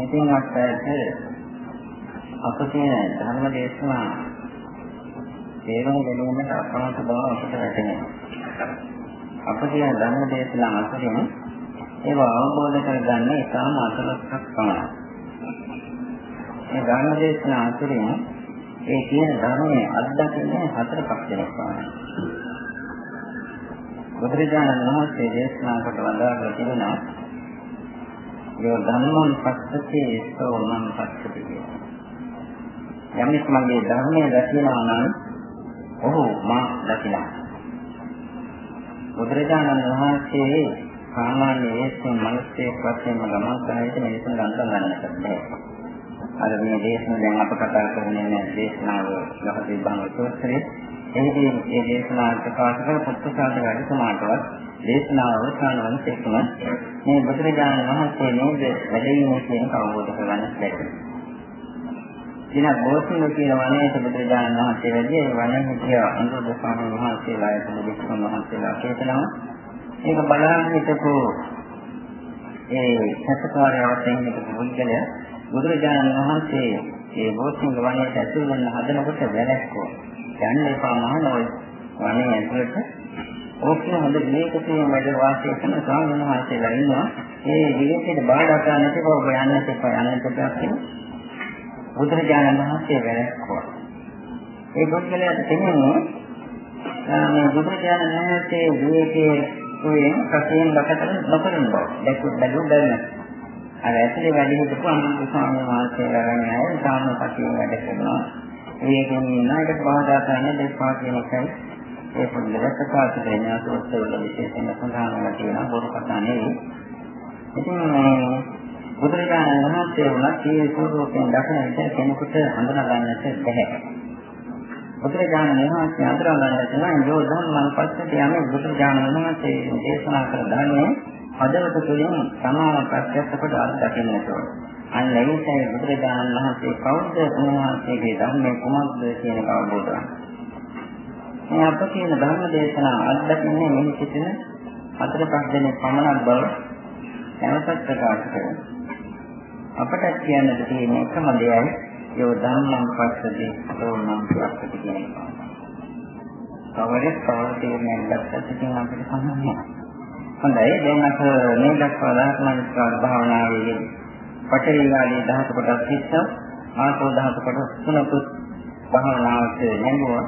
ඉතින් අපට අප කියන ධර්ම දේශනා තේරුම් ගැනීමට අපහසු බව අපට වැටහෙනවා. අප කියන ධර්ම දේශනා අතරින් ඒවා අවබෝධ කරගන්න ඉතාම අසලස්සක් පමණයි. මේ ධර්ම දේශනා අතරින් ඒ කියන ධර්මයේ අත්දකින්නේ හතර පහ දෙනෙක් පමණයි. බුදුරජාණන් වහන්සේ දේශනා කොට වදාළා තිබෙනවා යෝ ධම්මං පස්සති සෝ මං පස්සති යම්ෙක් මගේ ධර්මයේ දකිනවා නම් ඔහු මා දකිනවා. බුදුරජාණන් වහන්සේ සාමාන්‍ය ඒසෙන් මිනිස්සෙක් වශයෙන්ම ගමන් කරන්නේ මිනිසුන් ගන්න ගන්නට බැහැ. අර මේ දේශන දැන් අප කතා කරන්නේ දේශනාව ලහදී බංග සූත්‍රයේ එහිදී මේ දේශනාව ප්‍රකාශ කර පුත්සාද රජතුමාටවත් දේශනාව අවසන් වන තෙක්ම මේ බුදුරජාණන් වහන්සේ නේද වැඩිම කියන කවබෝධ කරගන්න බැහැ. දින බෝසුන කියන වනයේට බුදුරජාණන් වහන්සේ වැඩි ඒ වනයේ හිටිය. අනුරුද්ධ ස්වාමීන් වහන්සේලා යන වික්‍රම වහන්සේලා කියනවා. ඒක බලන්න හිටපු ඒ සත්‍යකාරයවත් එන්නේ පුද්ගලයා බුදුරජාණන් වහන්සේ ඒ බෝසුන වනයේට ඇතුල් වෙන හදනකොට වැරැක්කෝ. යන්න එපා මහනෝයි වනේ ඇතුළට ඕකේ හොඳ විවේකයෙන් වැඩ වාසය කරන ස්වාමීන් වහන්සේලා ඉන්නවා. ඒ විවේකයට බාධා කරන්න එපා ඔබ යන්න එපා යන්න එපා කියලා බුදුරජාණන් වහන්සේ වැළැක්වුවා. ඒ බුද්ධලයාට තේරෙන්නේ මේ බුදුරජාණන් වහන්සේ විවේකයේ තුයෙන් කසියෙන් ලකට නොකරන බව. දැක්ක බැලු බැලන. අර ඇතුලේ වැඩි හිටපු අනුත් ස්වාමීන් වහන්සේලා ගැන අය සාම කසියෙන් වැඩ කරනවා. ඒකෙන් ඉන්නකට බාධා කරන්න දෙපා කියන එකයි ඒ පොඩ්ඩක් ප්‍රකාශ කරන සෝත්වල විශේෂයෙන්ම සඳහන් වෙලා තියෙනවා බොරු කතා නෙවෙයි. ඉතින් මේ බුදුරජාණන් වහන්සේ වුණත් මේ ස්වරූපයෙන් දකින විට කෙනෙකුට හඳුනා ගන්නට බැහැ. බුදුරජාණන් වහන්සේ අඳුරා ගන්නට නම් යෝ ධම්මං පස්සට යන්නේ බුදුරජාණන් වහන්සේ දේශනා කළ ධර්මයේ හදවත තුළින් සමාන ප්‍රත්‍යක්ෂ කොට අත්දකින්නට ඕනේ. අන්න ඒකයි බුදුරජාණන් වහන්සේ කවුද උන්වහන්සේගේ ධර්මයේ කුමක්ද කියන එක අවබෝධ කරගන්න. මේ අප කියන ධර්ම දේශනා අත්දකින්නේ මෙහි සිටින හතර පහ දෙනෙක් පමණක් බව නැවතත් ප්‍රකාශ කරනවා. අපට කියන්නට තියෙන එකම දෙයයි යෝ ධම්මං පස්සදී සෝමං පස්සති කියන එක. කවරේ කවර තේරුම් ගත්තත් ඉතින් අපිට සම්මතයි. හොඳයි දැන් අප මේ දක්වා ධර්ම භාවනාවේ පඨවි ආදී ධාතු කොටස් හිස්ස ආසෝ ධාතු කොටස් තුනකුත් භාවනාවට නැඹුවා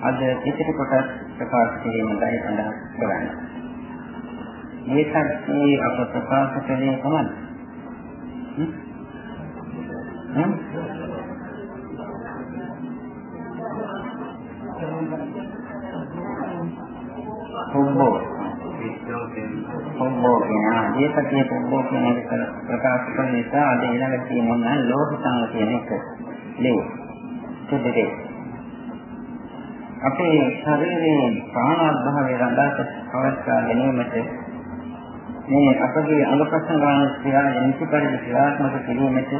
අද ඉතිරි කොටස් ප්‍රකාශ කිරීමයි අදහස් කරන්නේ. මේකත් මේ අප ප්‍රකාශ කළේ කොහොමද? හ්ම්? හොම්බෝ පොම්බෝ කියන ඒකතිය පොම්බෝ කියන එක ප්‍රකාශ කරන නිසා අද ඊළඟට තියෙනවා ලෝහිතංග කියන එක. ලේ. සුදුදේ. අපේ ශරීරයේ ප්‍රාණාභාවය රඳා පවත්වා ගැනීමට මේ අපගේ අංග ප්‍රසංගාන ක්‍රියා නිසි පරිදි ක්‍රියාත්මක කිරීමට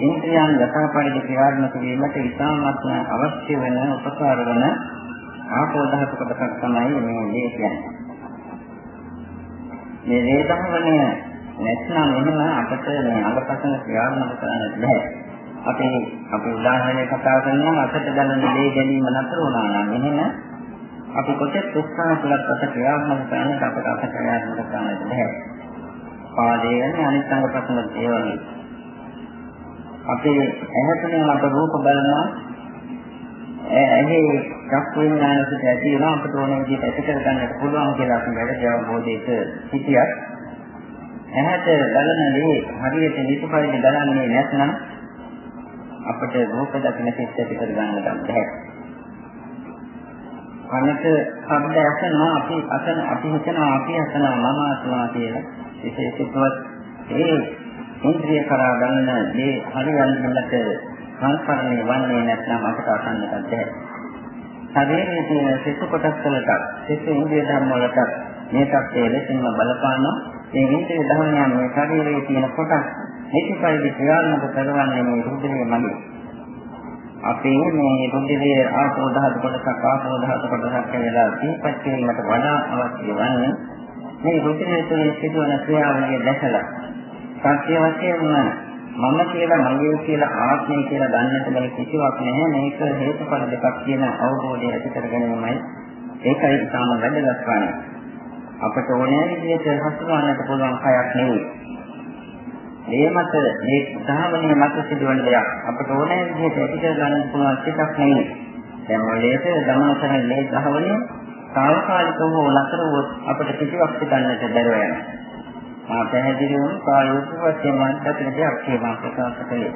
ඉන්ද්‍රියන් යථාපරිදි ක්‍රියාත්මක වීමට ඉතාමත් අවශ්‍ය වෙන උපකාර වන ආපෝ ධාතු කොටසක් තමයි මේ දේ කියන්නේ. මේ වේදනාවන නැත්නම් එහෙම අපිට මේ අංගපසන ක්‍රියාත්මක කරන්න බෑ. අපි අපි උදාහරණයක් කතා කරනවා අතට දැනෙන දේ ගැනීම නතර වුණා නම් එහෙම අපි කොටස් උත්සාහ කළත් අත ක්‍රියාත්මක කරන්න අපට අත ක්‍රියාත්මක කරන්න බෑ. පාදයේ වෙන අනිත් අංගපසන දේවල්. අපි ඇහැතුලින් අප රූප බලනවා ඇහි චක්කු විඥානයට ඇති වෙනවා අපට ඕන විදිහට ඇති කර ගන්නට පුළුවන් කියලා අපි වැඩි අවබෝධයක සිටියත් ඇහැට බලන දේ හරියට නිසපරිදි බලන්නේ නැත්නම් අපට රූප දකින්න සිත් ඇති කර ගන්නට බැහැ. කනට ශබ්ද ඇසෙනවා අපි අසන අපි හිතනවා අපි අසනවා මම අසනවා කියලා විශේෂිතවත් ඒ ඉන්ද්‍රිය කරා ගන්න දේ හරියන්නට සංස්කරණය වන්නේ නැත්නම් අපට අසන්නට බැහැ. ශරීරයේ තියෙන සිත් කොටස් වලට සිත් ඉන්ද්‍රිය ධර්ම වලට මේ තත්ත්වයේ ලෙසින්ම බලපානවා. මේ ඉන්ද්‍රිය ධර්මයන් මේ ශරීරයේ තියෙන කොටස් නිතිපරිදි ක්‍රියාත්මක කරවන්නේ මේ රුධිරයේ මඟ. අපේ මේ රුධිරයේ ආපෝ ධාතු කොටසක් ආපෝ ධාතු කොටසක් කියලා දීපත් කිරීමට වඩා අවශ්‍ය වන්නේ මේ රුධිරයේ තුළ සිදුවන ක්‍රියාවලිය දැකලා සත්‍ය වශයෙන්ම මම කියලා මගේ කියලා ආත්මය කියලා ගන්නට බැරි කිසිවක් නැහැ. මේක හේතුඵල දෙකක් කියන අවබෝධය ඇති කර ගැනීමයි ඒකයි ඉතාම වැදගත් වන්නේ. අපට ඕනෑ විදිහට හසුරවන්නට පුළුවන් කයක් නෙවෙයි. මේ මත මේ ධාවනයේ මත සිදුවන දෙයක් අපට ඕනෑ විදිහට ඇති කර ගන්න පුළුවන් එකක් නෙවෙයි. දැන් මොලේට ගමන කරන මේ ධාවනය తాවකාලිකව නතර වුවොත් අපට කිසිවක් හිතන්නට බැරුව යනවා. මා පැහැදිලිවම ප්‍රායෝගික වශයෙන් මන්ත්‍රයෙන් දෙයක් කියනවා ප්‍රකාශ කළේ.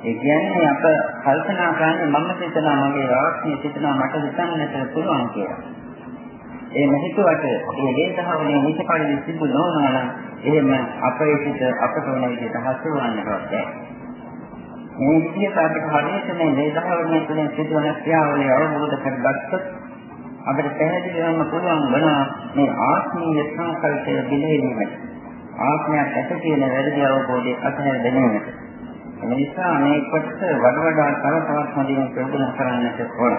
ඒ කියන්නේ අප කල්පනා කරන්නේ මම හිතනවා මගේ ආත්මය හිතනවා මට හිතන්නට පුළුවන් කියලා. ඒ මහිතුවට මේ දේශාවනේ නිසපරිදි සිදු නොවනවා නම් එහෙම අපේ සිත අපට ඕන විදිහට හසුරවන්නට බැහැ. මේ විදිහට අපිට හරියට මේ දේශාවනේ තුලින් සිදුවන ක්‍රියාවලිය අවබෝධ කරගත්තොත් අපිට පැහැදිලි වෙන්න පුළුවන් වෙනවා මේ ආත්මීය සංකල්පය පිළිහෙලීමට. ආත්මයක් ඇත කියන වැරදි අවබෝධය අතහැර දැමීමට. ඒ නිසා මේ කොටස වඩ වඩා තව තවත් හොඳින් ප්‍රයෝජන කරන්නට ඕන.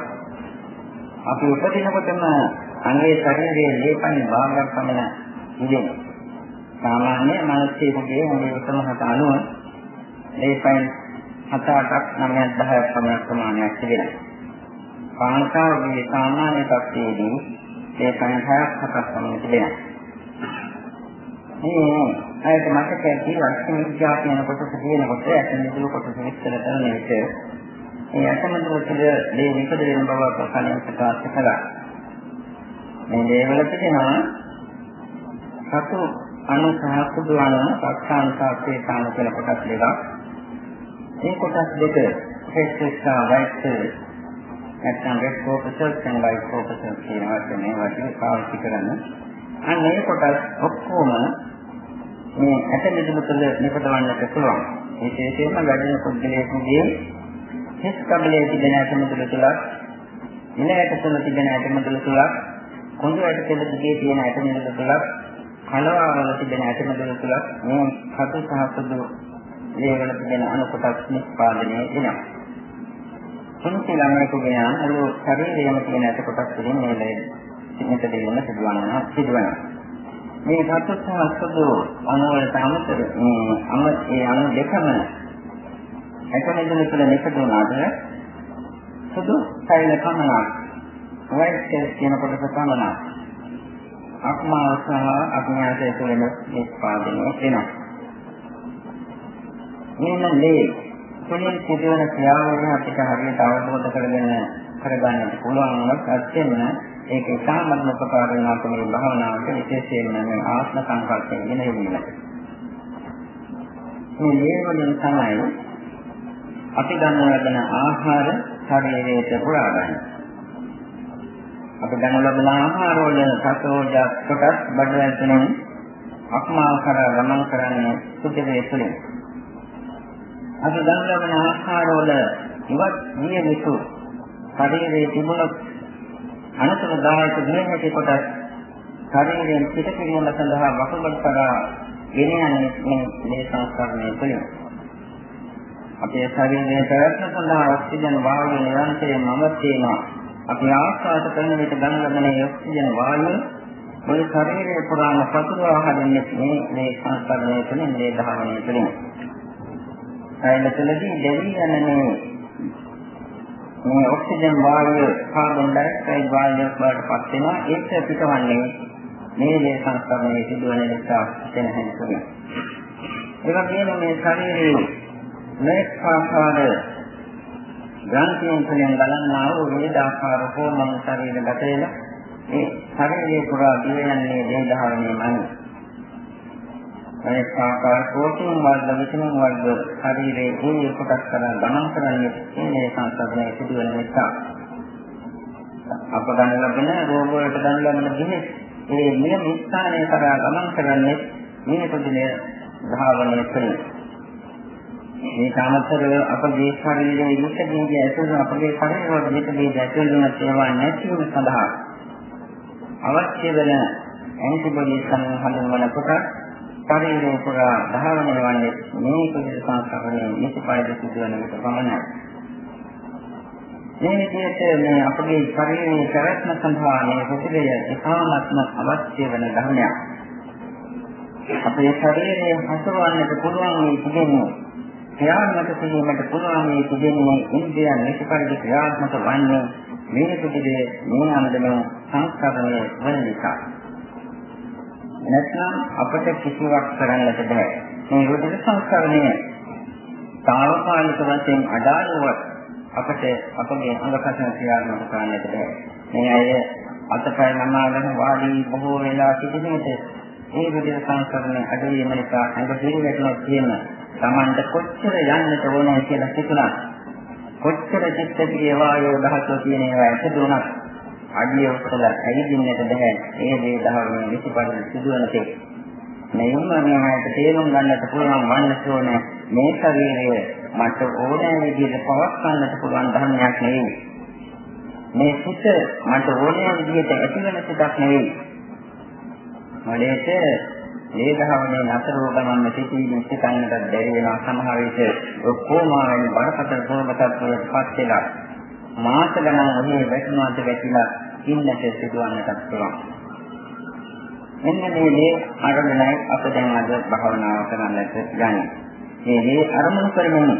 අපි උපදිනකොටම අංගේ ශරීරයේ ලේපන් භාගයක් පමණ ඉදෙනවා. සාමාන්‍ය මානසිකයේ මේ උත්තරමහත අනුව ලේපන් හත අටක් නවයක් දහයක් පමණ ප්‍රමාණයක් තිබෙනවා. කාන්තාවගේ සාමාන්‍ය තත්ත්වයේදී ඒ සංඛ්‍යාවක් හතක් පමණ තිබෙනවා. මේ අයට මතක ඇති ලක්ෂණ විද්‍යාව කියන කොටස කියනකොට ඇතමිදුළු කොටස විස්තර කරන විට ඒ ඇතමිදුළු තුළ මේ විකද වෙන බව ප්‍රකාශ ප්‍රකාශ කළා. මේ දේවල තිබෙනවා සතු අනු සහ කුඩු අනු පක්ෂාන සාක්ෂේ කාණ කියලා කොටස් දෙකක්. මේ කොටස් දෙක ශ්‍රේෂ්ඨ වයිස් නැත්නම් red corpuscles and white corpuscles කියන වචනේ වචනේ පාවිච්චි කරන. අන්න මේ කොටස් ඔක්කොම මේ ඇට මිදුළු තුළ නිපදවන්නට පුළුවන්. විශේෂයෙන්ම වැඩින පුද්ගලයෙකුගේ හිස් කබලයේ තිබෙන ඇට මිදුළු තුලක්, ඉන ඇට තුළ තිබෙන ඇට මිදුළු තුලක්, කොඳු ඇට තුළ දිගේ තියෙන ඇට මිදුළු තුලක්, කලවාවල තිබෙන ඇට මිදුළු තුලක් මේ සතු සහ සුදු ලේවල තිබෙන අණු කොටස් නිෂ්පාදනය වෙනවා. පුංචි ළමයෙකුගේ අලු ශරීරයේම තියෙන ඇට කොටස් වලින් මේ ලේ මෙතන දෙන්න සිදුවනවා සිදුවනවා. මේ සත්‍ය සහස්තු අනුවලට අමතර මේ අම ඒ අනු දෙකම එකමෙදෙන තුළ නිකදුනාද සුදු සෛල පමණක් වයිට් සෙල්ස් කියන කොටස පමණක් අක්මාව සහ අඥාතය තුළින් නිෂ්පාදනය වෙනවා. මෙන්න මේ තුළින් සිදුවන ක්‍රියාවලිය අපිට හරියට අවබෝධ කරගෙන කරගන්නට පුළුවන් වුණොත් ඇත්තෙන්ම ඒක ඉතාමත්ම උපකාර වෙනවා මේ භාවනාවට විශේෂයෙන්ම මේ ආත්ම සංකල්පයෙන් ගෙනෙන්නට. මේ නියමයෙන් තමයි අපි ගන්න ලබන ආහාර ශරීරයට පුරා ගන්න. අපි ගන්න ලබන ආහාර වල සතෝජා කොටස් බඩවැල් තුනෙන් අක්මාව කරා ගමන් කරන්නේ සුඛයේ තුලින්. අපි ගන්න ලබන ආහාර වල ඉවත් විය යුතු ශරීරයේ තිබුණොත් අනතුරුදායක විනයටි කොටස් ශරීරයෙන් පිට කිරීම සඳහා වකුගඩු කරා ගෙන යන්නේ මේ මේ සංස්කරණය තුළින්. අපේ ශරීරයේ ප්‍රයත්න සඳහා ඔක්සිජන් වායුව නිරන්තරයෙන්ම අවශ්‍යනවා. අපි ආස්වාද කරන විට ගන්න ලබන ඔක්සිජන් වායුව මුළු ශරීරය පුරාම පතුරවා හරින්නේ මේ මේ සංස්කරණය තුළින් මේ ධාවනය තුළින්. අයලතලදී දෙවි යන මේ මේ ඔක්සිජන් වායුව කාබන් ඩයොක්සයිඩ් වායුවක් බවට පත් වෙනවා ඒක පිටවන්නේ මේ දේ සංස්කරණයේ සිදුවන නිසා වෙන හැකියි. ඒ වගේම මේ ශරීරයේ මේ ආකාර ග්‍රන්ථියන් තුළින් ගලන්නා වූ විවිධ ආකාර හෝමෝන් ශරීරගත වෙලා ඒ ශරීරයේ පුරා දිවයන්නේ දේ ධාරණයමයි. අනෙක් ආකාර ප්‍රෝටීන් වර්ග විටමින් වර්ග ශරීරයේ ඒ කොටස් කරන ගමන් කරන්නේ මේ සංස්කරණය සිදුවන නිසා. අප ගන්න ලබන රෝග වලට ගන්න ලබන දිනේ ඒ නියම ස්ථානයේ කරා ගමන් කරන්නේ මේ පොදිනේ ධාවනය තුළ මේ කාමතරව අපගේ ශරීරයේ විකදීගේ ඇතුළු අපගේ ශරීරවල විකදීගේ ඇතුළු වෙන ඒවා නැතිවීම සඳහා අවශ්‍ය වෙන ඇන්ටිබොඩි සම්හඳුන්වන කොට ශරීරය පුරා ධාවනය වන්නේ මේ කුසල සංස්කරණය නිසපයිද සිදුවන විට පමණයි. මේ විදිහට මේ අපගේ ශරීරයේ පැවැත්ම සඳහා මේ කුසලය ඉතාමත්ම අවශ්‍ය වෙන ධර්මයක්. අපේ ශරීරය හසුරවන්නට පුළුවන් මේ තිබෙන්නේ ක්‍රියාත්මක කිරීමට පුළුවන් මේ තිබෙන්නේ ඉන්ද්‍රියන් නිසපරිදි ක්‍රියාත්මක වන්නේ මේ පිටිදේ මේ අන්දම සංස්කරණය වන නිසා. නැත්නම් අපට කිසිවක් කරන්නට බෑ. මේ විදිහට සංස්කරණය తాවකාලික වශයෙන් අඩාලුවත් අපට අපගේ අංගකසන ක්‍රියාත්මක කරන්නට බෑ. මේ අය අතපය නමාගෙන වාඩි බොහෝ වෙලා සිටින විට ඒ විදිහට සංස්කරණය අඩවීම නිසා අංග පිළිවෙලක් තියෙන Tamanda කොච්චර යන්නට ඕනේ කියලා හිතනවා. කොච්චර චිත්තකීය වායෝ දහසෝ කියන ඒවා ඇතුළුනත් අඩිය උස්සලා ඇවිදින්නට බෑ. ඒ දේ දහවන විසිපරිදි සිදුවන තේ. මෙයින්ම මේකට තේරුම් ගන්නට පුළුවන් වන්නට ඕනේ මේ ශරීරය මට ඕනෑ විදිහට පවත්වන්නට පුළුවන් ධර්මයක් නෙවෙයි. මේ සිත මට ඕනෑ විදිහට ඇතිවෙන සිතක් නෙවෙයි. මොලේට මේ ධර්මයේ නතර වූ ගමන් සිටීමේ සිතන්නට බැරි වෙනවා සමහර විට ඔක්කොම වෙන බරපතල ප්‍රෝමතත්වයට පත් වෙලා මාස ගණන් ඔහේ වැටුණාට වැටිලා ඉන්නට සිදුවන්නට පුළුවන්. මෙන්න මේ මේ අරමුණයි අප දැන් අද භාවනාව කරන්නට යන්නේ. මේ මේ අරමුණු කරමින්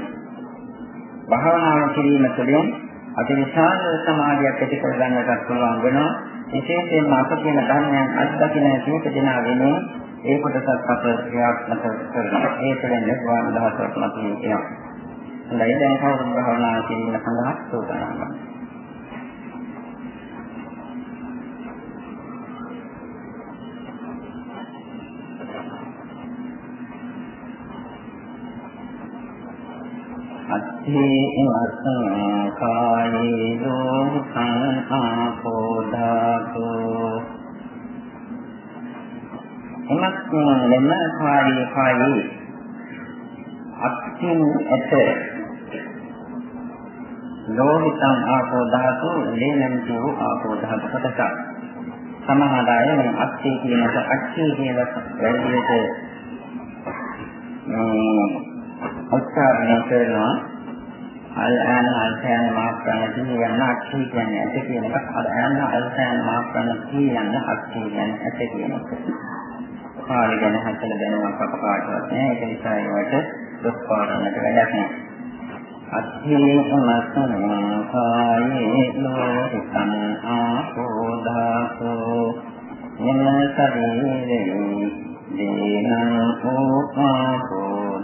භාවනාව කිරීම තුළින් අතිවිශාල සමාධියක් ඇති කර ගන්නට පුළුවන් වෙනවා. විශේෂයෙන්ම අප කියන ධර්මයන් අත්දකින්න සියක දෙනා වෙනුවෙන් ඒ කොටසත් අප ක්‍රියාත්මක කරනවා. ඒ තුළින් නිර්වාණ දහසක් මතුවේ කියනවා. හොඳයි දැන් කවුරුන් භාවනා කිරීම සඳහා සූදානම් වෙනවා. අත්ථේ ඉමස්සං කායේ ලෝකං ආපෝ ධාතෝ එමත් ලෙම කායේ කායේ අත්කින් ඇත ලෝහිතං ආපෝ ධාතු ලේනම් කියෝ ආපෝ ධාතු කොටස සමහර අය මේ අත්ති කියනක අත්ති කියලා වැඩියට උච්චාරණය කරනවා අල් ආන අල්සයන් මාප්‍රණ කියන අත්ති කියන්නේ ඇත කියන එක අල් ආන අල්සයන් මාප්‍රණ කියන අත්ති කියන්නේ ඇත කියන එක කාලය ගැන හතල දැනුමක් අප කාටවත් නැහැ. ඒක නිසා ඒවට දුක් පාරන්නට වැඩක් නැහැ. අත්ථේමසන කායේ ලෝකං ආපෝදාසෝ යන ශරීරේ දේන ඕපාපෝදාසු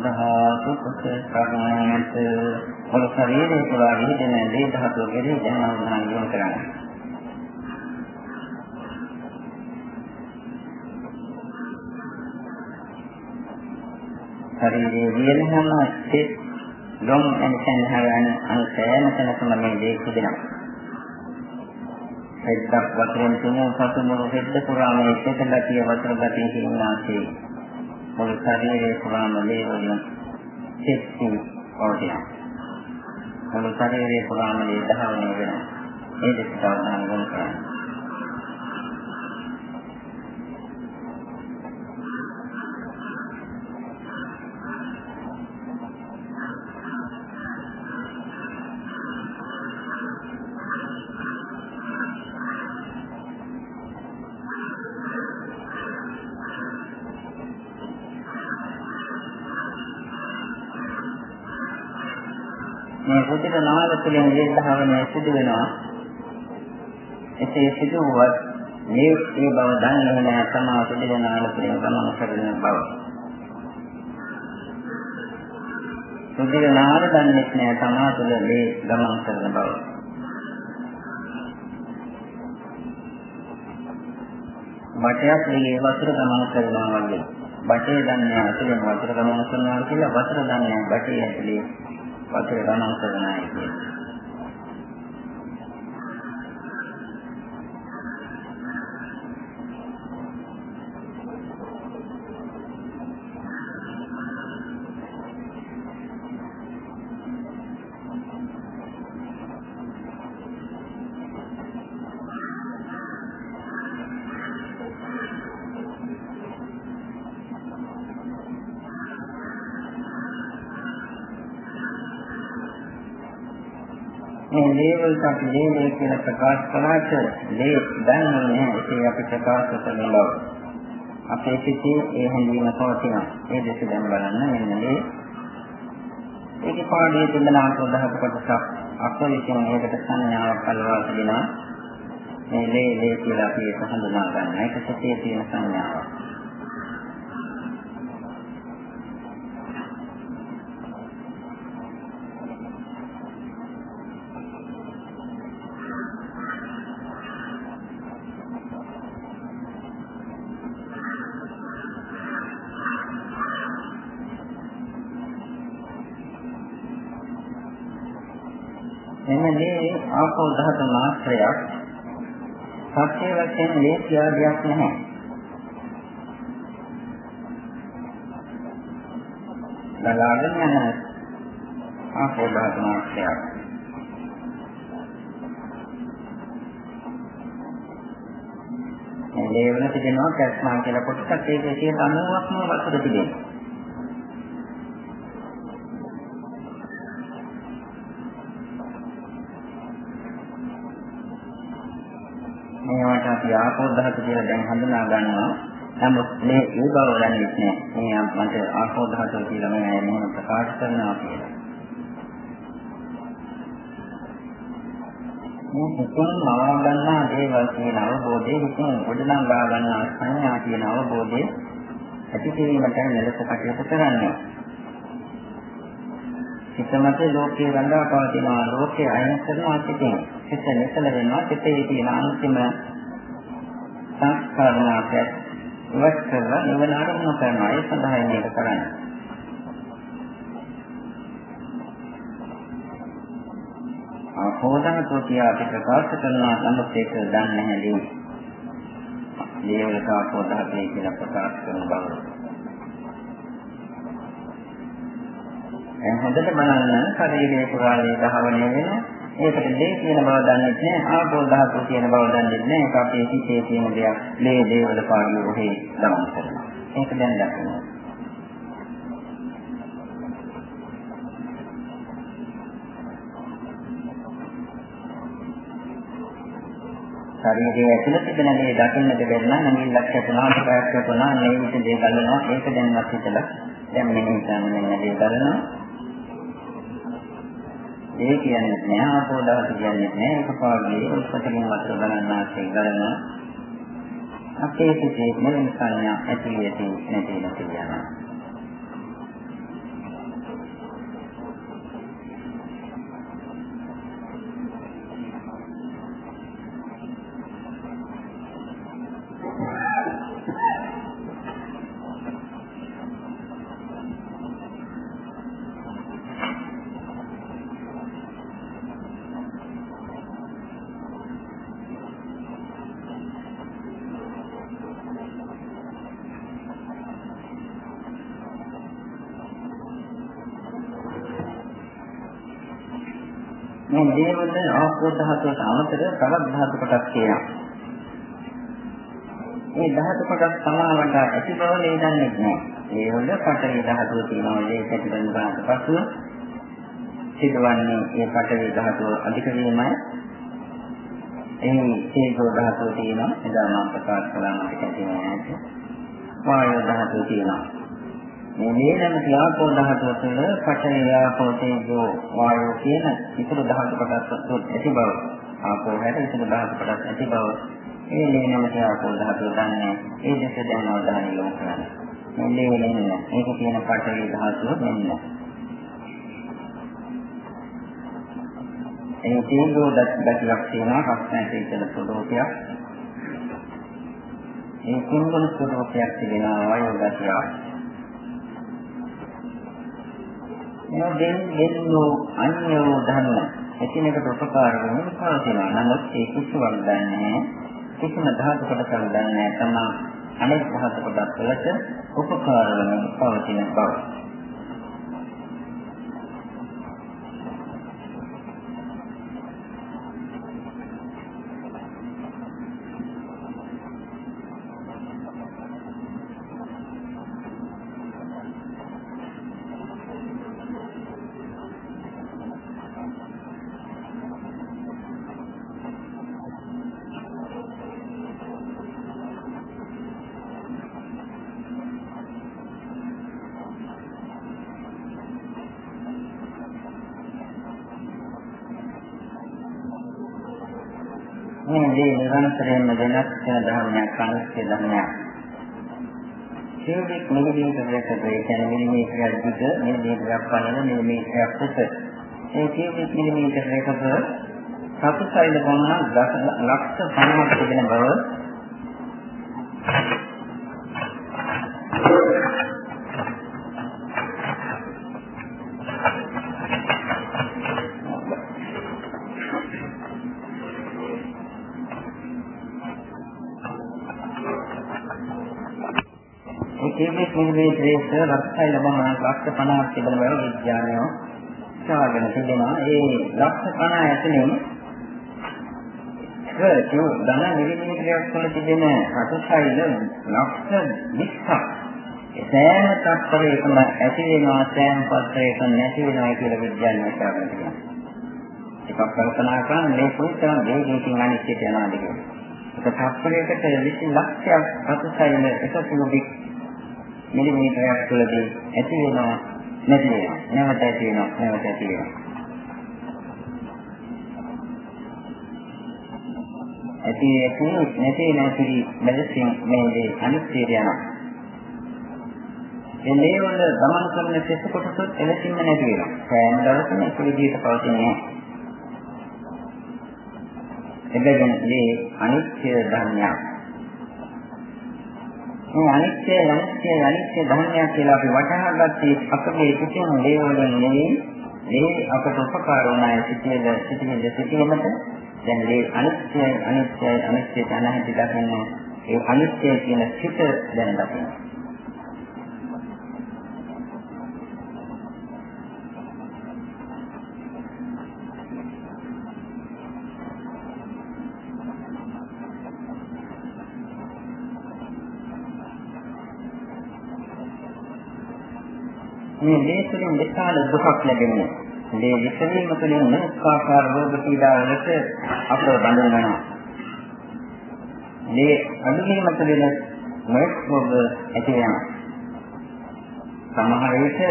කුසකරණත මොන ශරීරේ පුරා විදින දේ ධාතු කෙරෙහි දැනන උදාහරණ කරන්නේ ශරීරයේ වියන හැම සිත් ලොම් එන්සන් හරන අන්සෑම තැනකම මේ දේ තිබෙනවා. එක්දක් වතුරෙන් තුන සතුමුණු හෙද්ද පුරාම එකක ගතිය වතුර ගතිය කියනාසේ මුළු ශරීරයේ පුරාම මේ වලින් සිත්ති වර්ධනය. මුළු ශරීරයේ පුරාම මේ දහවනේ වෙනවා. ඒ දෙක තමයි ගොනු කරන්නේ. මේ රුධිර නාල තුළින් මේ ධාවනය සිදු වෙනවා. එසේ සිදු වුවත් මේ ඒ බව දන්නේ නැහැ තමා රුධිර නාල තුළින් ගමන කරන බව. රුධිර නාල දන්නේ නැහැ තමා තුළ මේ ගමන කරන බව. බටයක් මේ වතුර ගමන කරනවා වගේ. බටේ දන්නේ අතුලෙන් වතුර ගමන කරනවා කියලා වතුර දන්නේ බටේ ඇතුලේ වතුර ගමන් කරන අය කියන්නේ. මේ ලේවලට අපි ලේලේ කියලා ප්‍රකාශ කළාට ලේ දන්නේ නැහැ ඒක අපි ප්‍රකාශ කරන බව. අපේ සිතේ ඒ හැඟීම පවතිනවා. ඒ දෙක දැන් බලන්න මෙන්න මේ ඒකේ පාඩියේ තිබෙන ආකෝදහක කොටසක් අපවිසින් ඒකට සංඥාවක් කලවා තිබෙනවා. මේ ලේ ලේ කියලා අපි ඒක හඳුනා ගන්න. ඒක සිතේ තියෙන සංඥාවක්. එමනේ ආපෝ ධාතු මාත්‍රයක් සත්‍ය වශයෙන් ලේඛ්‍යාදියක් නැහැ. බලාගෙන යන ආපෝ ධාතු මාත්‍රයක්. මේ ලේවල තිබෙනවා කැස්මා කියලා කොටසක් ඒක 190ක්ම වතුර තිබෙනවා. මේවට අපි ආපෝ ධාතු කියලා දැන් හඳුනා ගන්නවා. නමුත් මේ ඒ බව දන්නේ නැහැ. මේ මට ආපෝ ධාතු කියලා මම එහෙම ප්‍රකාශ කරනවා කියලා. මේ හිතෙන් මවා ගන්නා දේවල් කියන අවබෝධය හිතෙන් ගොඩනගා ගන්නා සංඥා කියන අවබෝධය ඇති කිරීමට මෙලෙස කටයුතු කරන්නේ. හිතමත ලෝකයේ රඳා පවතිනවා ලෝකයේ අයින් කරනවා සිටින් හිත නිසල වෙනවා සිතේ තියෙන අන්තිම සංස්කාරණාපයක් ඉවත් කරලා නිවන ආරම්භ කරනවා ඒ සඳහා මේක කරන්නේ ආපෝදන තෝතිය අපි ප්‍රකාශ කරනවා නමුත් ඒක දන්නේ නැහැ දී. දේවලක ආපෝදහතේ කියලා ප්‍රකාශ කරන බව. දැන් හොඳට බලන්න ශරීරයේ පුරාලේ දහවණය වෙන ඒකට දේ කියන බව දන්නේ නැහැ. ආපෝ ධාතු කියන බව දන්නේ නැහැ. ඒක අපේ හිතේ තියෙන දෙයක්. මේ දේවල පාඩිය ඔහේ ගමන් කරනවා. ඒක දැන් දක්වනවා ශරීරයේ ඇතුළත තිබෙන දේ දකින්නට බැරි නම් නිමිල්ලක් ඇතුණා ප්‍රකාශ කරනවා මේ විදිහේ දේ බලනවා ඒක දැන්වත් හිතලා දැන් මෙන්න හිතන්න මෙන්න දේ බලනවා ඒ කියන්නේ නෑ ආපෝදාස කියන්නේ නෑ එකපාරේ උත්පතකින් වතුර ගණන් ආසේ ගලන අපේ සිතේ මෙලෙස සංඥා ඇති වෙති නැති නැති යනවා ආපෝ ධාතුවට අමතර තවත් ධාතු කොටස් තියෙනවා. මේ ධාතු කොටස් සමාවට ඇති බව මේ දන්නේ නැහැ. ඒ වල පඨවි ධාතුව තියෙනවා ඒ කැටිබන් ගන්නට පසුව සිදුවන්නේ ඒ පඨවි ධාතුව අධික වීමයි. එහි තේජෝ ධාතුව තියෙනවා. එදා මම ප්‍රකාශ කළා මට කැටිනේ නැහැ. වායෝ ධාතුව තියෙනවා. මේ නේනම ක්‍රියාපෝ ධාතුව තුළ පඨවි ආපෝ තේජෝ වායෝ කියන ඉතුරු ධාතු කොටස් ඇති බව ආපෝ හැර ඉතුරු ධාතු කොටස් ඇති බව ඒ නේනම ක්‍රියාපෝ ධාතුව දන්නේ. ඒ දෙක දැන් අවධානය යොමු කරන්න. මේ නේනම ඒක කියන පඨවි ධාතුව මෙන්න. ඒ තේජෝ දැක්ලක් තියෙනවා රස්නයේ තියෙන ස්වභාවයක් ඒ කුණුගුණ ස්වභාවයක් තිබෙනවා වායෝ ධාතුව මේ දෙන් දෙන්නෝ අන්‍යෝ ධර්ම එකිනෙකට උපකාර වෙන පවතිනවා. නමුත් ඒ කිසිවක් දන්නේ නැහැ. කිසිම ධාතු කොටසක් දන්නේ නැහැ. තමා අනෙක් ධාතු කොටස් වලට උපකාර වෙන පවතින බව. මේ දේ නිරන්තරයෙන්ම වෙනස් වෙන ධර්මයක් අනිත්‍ය ධර්මයක්. සියුම්ක් මිලිමීටරයකට ඒ කියන්නේ මිලිමීටරයක් දිග මිලිමීටරයක් පළල මිලිමීටරයක් උස. ඒ සියුම්ක් මිලිමීටරයකට සතුටයිල ගණන ලක්ෂ 50ක් තිබෙන බව මිලිමීටරයක ලක්ෂය ලබන ලක්ෂ 50ක් තිබෙන බව විද්‍යාඥයෝ සාගෙන තිබෙනවා. ඒ ලක්ෂ 50 ඇතුළේ ඒ ධන මිලිමීටරයක් තුළ තිබෙන අතුසයිල ලක්ෂ 20ක් සෑම තත්පරයකම ඇති වෙනවා සෑම පත්‍රයකම නැති වෙනවා කියලා විද්‍යාඥයෝ සාගෙන තිබෙනවා. එකක් කල්පනා කරන මේ පුතන වේගයකින් අනිත්‍යයට යනවා දෙක. එක තත්පරයකට 20 ලක්ෂයක් අතුසයිල එකතු වෙ මිලිමීටරයක් තුළදී ඇති වෙනවා නැති වෙනවා. නැවත ඇති වෙනවා නැවත ඇති වෙනවා. ඇති ඇති නැති නැති මෙලෙසින් මේ දේ අනිත්‍යය යනවා. එන්නේ වල ගමන් කරන කෙස කොටසත් එලෙසින්ම නැති වෙනවා. සෑම දවසම එක විදිහට පවතින්නේ නැහැ. එබැවින් මේ අනිත්‍ය ධර්මයක් මේ අනිත්‍ය අනිත්‍ය අනිත්‍ය ධර්මයක් කියලා අපි වටහා ගත්තේ අපගේ සිටින දේවලින් නෙවෙයි. මේ අපට උපකාර වුණායි සිටින සිටින සිටීමට දැන් මේ අනිත්‍ය අනිත්‍ය අනිත්‍ය තනහිට දකින්න. ඒ අනිත්‍ය කියන සිත දැන දකින්න. මේ දේශයෙන් විශාල දුකක් ලැබෙනවා. මේ විසවීම තුළින් ආකාර රෝග පීඩාවලට අපව බඳිනවා. මේ අනුගීම තුළින් මොක් රෝග ඇති වෙනවා. සමහර විට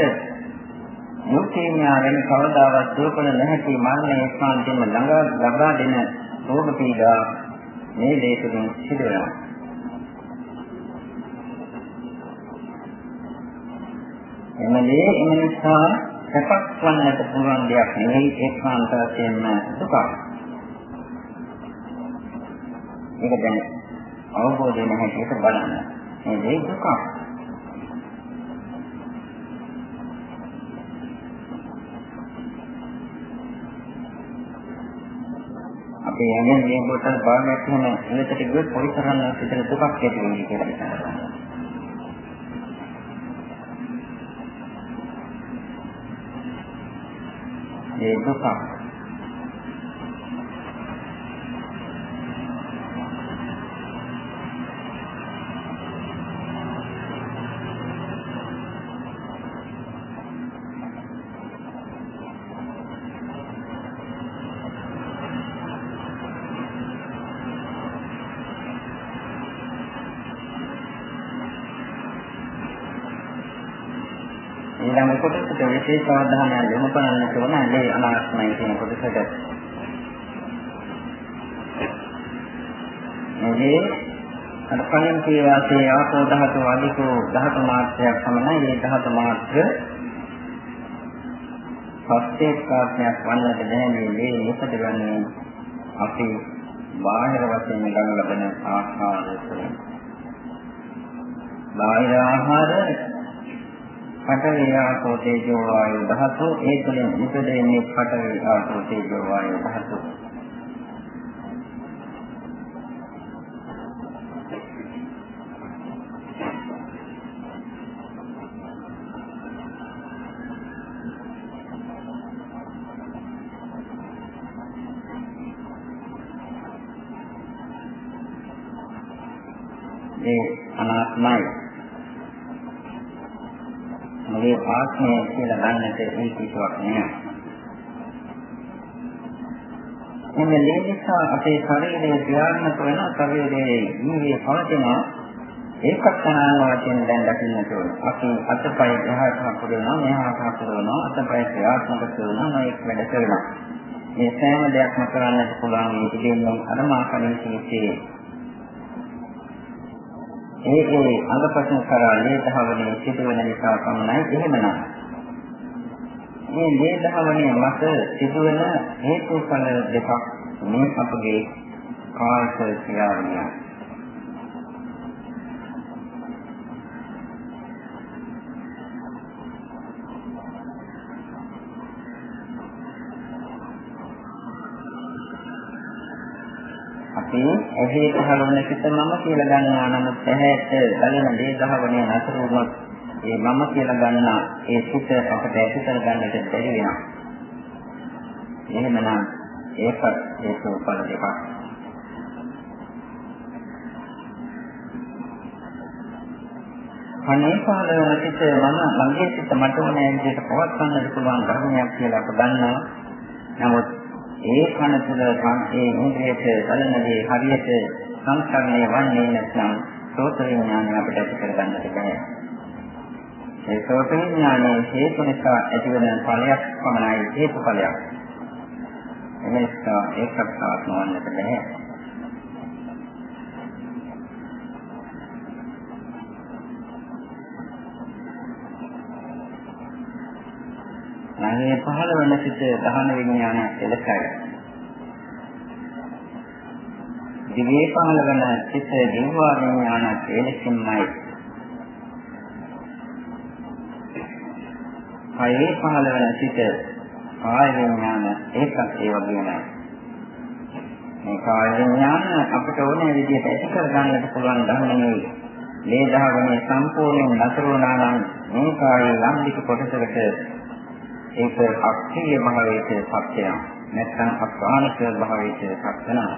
මුඛේමියා වෙන කවදාවත් දුකල නැති මරණය ඒකාන්තයෙන්ම ළඟ ලබා දෙන රෝග පීඩා මේ දේශයෙන් සිදු වෙනවා. එමලේ එම නිසා සැපක් වන්නට පුළුවන් දෙයක් නෙවෙයි ඒකාන්ත වශයෙන්ම දුකක්. ඒක දැන් අවබෝධ වෙන හැටියට බලන්න. මේ දේ දුකක්. අපේ යන්නේ මේ බොතල් භාගයක් වෙන ඉලකට ගියොත් පොඩි තරම් විතර දුකක් ඇති වෙන්නේ කියලා හිතනවා. ඒ දුක. විශේෂ අවධානය යොමු කරන්න ඕන මේ අනාත්මය කියන කොටසට. මේ අර කලින් කියවාසේ ආපෝ ධාතු අධිකෝ ධාතු මාත්‍රයක් පමණයි මේ ධාතු මාත්‍ර සත්‍යකාත්මයක් වන්නට බැහැ මේ මොකද ගන්නේ අපි බාහිර වශයෙන් ගන්න ලබන ආහාරය තුළ. බාහිර ආහාර පඨවි ආපෝ තේජෝ වායු ධාතු. ඒ තුළින් ඉපදෙන්නේ පඨවි ආපෝ තේජෝ වායු ධාතු. ඒ අනාත්මයි. මගේ ආත්මය කියලා ගන්නට ඒ කිසිවක් නෑ. එන්නේ නිසා අපේ ශරීරයේ ක්‍රියාත්මක වෙන ශරීරයේ ජීවේ පවතින ඒකක් තනාන වශයෙන් දැන් දකින්නට ඕන. අපි අතපය එහාට හකුරනවා මෙහාට හකුරනවා අතපය ක්‍රියාත්මක කරනවා මේක වැඩ කරනවා. මේ සෑම දෙයක්ම කරන්නට පුළුවන් මේ ඉතිරියෙන් අරමාකරණ සීතේ ඒ ඒ අංගපසන කරා ලේධාවනේ සිදුවන නිසා පමණයි එහෙමනම්. මේ ලේධාවනේ මත සිදුවන හේතුඵල දෙකක් මේ අපගේ කායික ක්‍රියාවලියයි අපි ඇහි පහළ වන සිත මම කියලා ගන්නවා නමුත් ඇහැට බලන දේ දහවනේ නතර වුණොත් ඒ මම කියලා ගන්න ඒ සිත අපට ඇති කර ගන්නට බැරි වෙනවා. එහෙමනම් ඒකත් හේතු ඵල දෙකක්. අනේ පහළ වන සිත මම මගේ සිත මට ඕන විදිහට පවත්වන්නට පුළුවන් ධර්මයක් කියලා අප දන්නවා. නමුත් ඒ කන තුළ ඒ ඉන්ද්‍රියට බලනදී හරියට සංස්කරණය වන්නේ නැත්නම් සෝත විඥානය අපිට ඇති කරගන්නට බැහැ. ඒ සෝත විඥානයේ හේතු නිසා ඇතිවන ඵලයක් පමණයි හේතුඵලයක්. එනිසා ඒකත් ආත්මවන්නට බැහැ. නාමයේ පහළ වන සිට දහන විඥාන එලකයි. දිවේ පහළ වන සිට දිවා විඥාන එලකින්මයි. කයේ පහළ වන සිට කාය විඥාන ඒකත් ඒ වගේමයි. මේ කාය විඥාන අපට ඕනෑ විදිහට ඇති කර ගන්නට පුළුවන් ධර්ම නෙවෙයි. මේ ධර්මයේ සම්පූර්ණයෙන් නතර වුණා නම් මේ කායේ යම් දික කොටසකට ඒක අක්ෂීය භාවයට පත් වෙනවා. නැත්නම් අපානික භාවයට පත් වෙනවා.